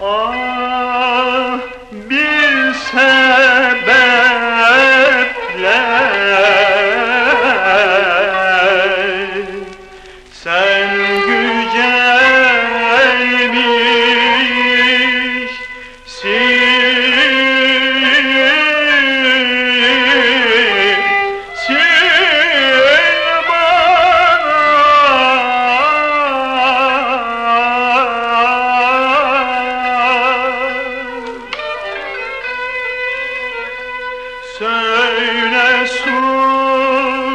Ah bir öyle sür.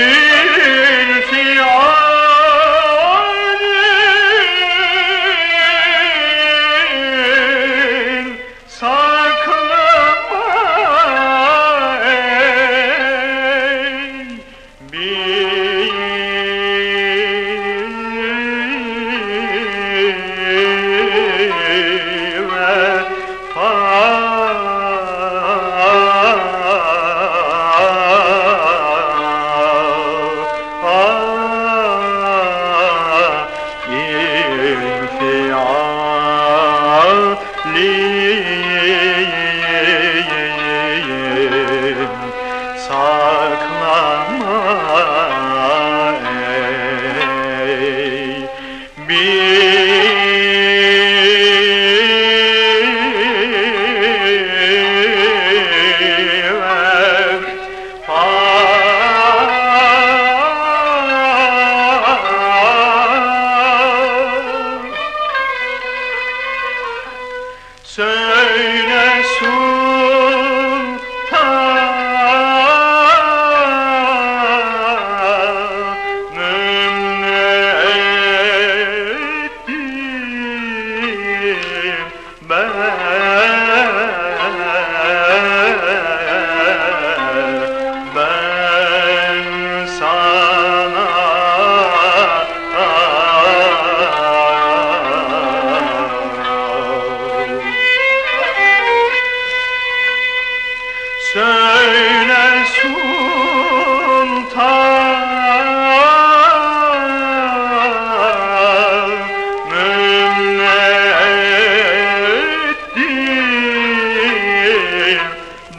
Maria.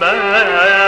Ben